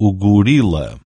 o gorila.